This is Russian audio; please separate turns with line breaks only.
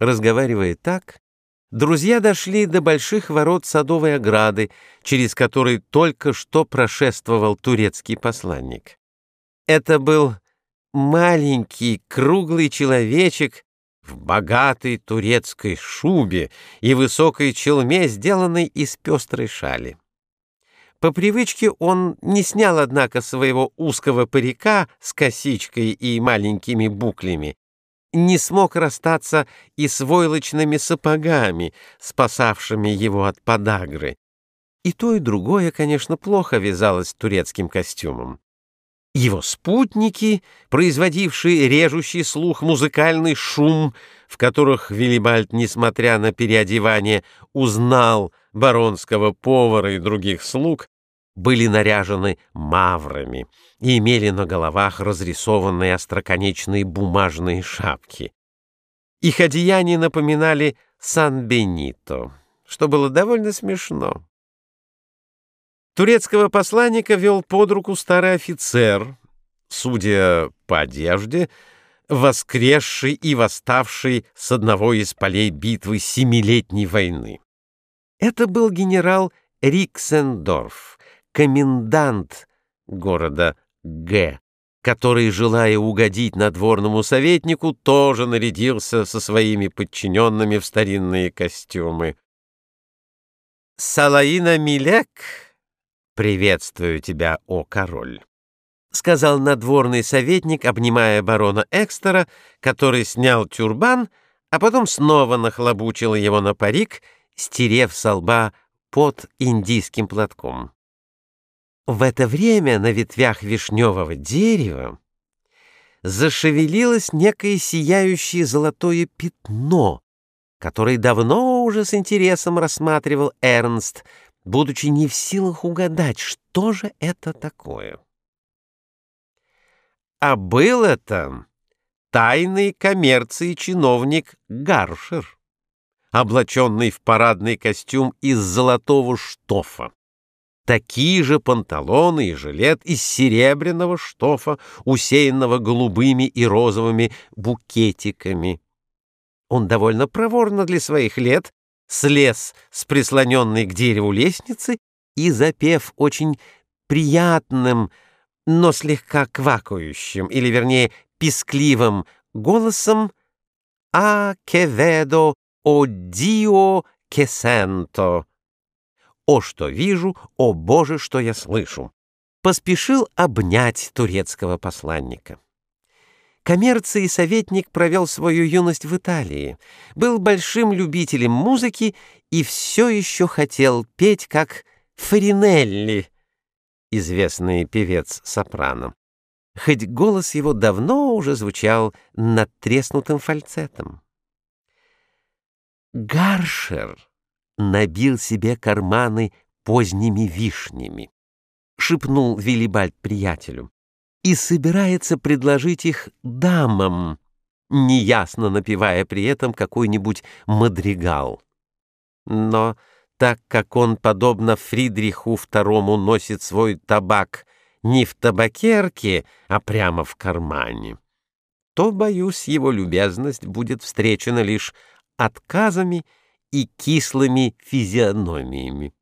Разговаривая так, друзья дошли до больших ворот садовой ограды, через которые только что прошествовал турецкий посланник. Это был маленький круглый человечек в богатой турецкой шубе и высокой челме, сделанной из пестрой шали. По привычке он не снял, однако, своего узкого парика с косичкой и маленькими буклями, не смог расстаться и с войлочными сапогами, спасавшими его от подагры. И то, и другое, конечно, плохо вязалось с турецким костюмом. Его спутники, производившие режущий слух музыкальный шум, в которых Виллибальд, несмотря на переодевание, узнал баронского повара и других слуг, были наряжены маврами и имели на головах разрисованные остроконечные бумажные шапки. Их одеяния напоминали Сан-Бенито, что было довольно смешно. Турецкого посланника вел под руку старый офицер, судя по одежде, воскресший и восставший с одного из полей битвы Семилетней войны. Это был генерал Риксендорф, комендант города Г, который, желая угодить надворному советнику, тоже нарядился со своими подчиненными в старинные костюмы. «Салаина Милек, приветствую тебя, о король!» — сказал надворный советник, обнимая барона Экстера, который снял тюрбан, а потом снова нахлобучил его на парик, стерев со лба под индийским платком. В это время на ветвях вишневого дерева зашевелилось некое сияющее золотое пятно, которое давно уже с интересом рассматривал Эрнст, будучи не в силах угадать, что же это такое. А был это тайный коммерции чиновник Гаршер, облаченный в парадный костюм из золотого штофа такие же панталоны и жилет из серебряного штофа, усеянного голубыми и розовыми букетиками. Он довольно проворно для своих лет слез с прислоненной к дереву лестницы и, запев очень приятным, но слегка квакающим, или, вернее, пискливым голосом «А кеведо о дио кесенто» «О, что вижу! О, Боже, что я слышу!» поспешил обнять турецкого посланника. Коммерции советник провел свою юность в Италии, был большим любителем музыки и все еще хотел петь, как Фаринелли, известный певец-сопрано, хоть голос его давно уже звучал над треснутым фальцетом. Гаршер набил себе карманы поздними вишнями, шепнул Виллибальд приятелю, и собирается предложить их дамам, неясно напевая при этом какой-нибудь мадригал. Но так как он, подобно Фридриху II, носит свой табак не в табакерке, а прямо в кармане, то, боюсь, его любезность будет встречена лишь отказами и кислыми физиономиями.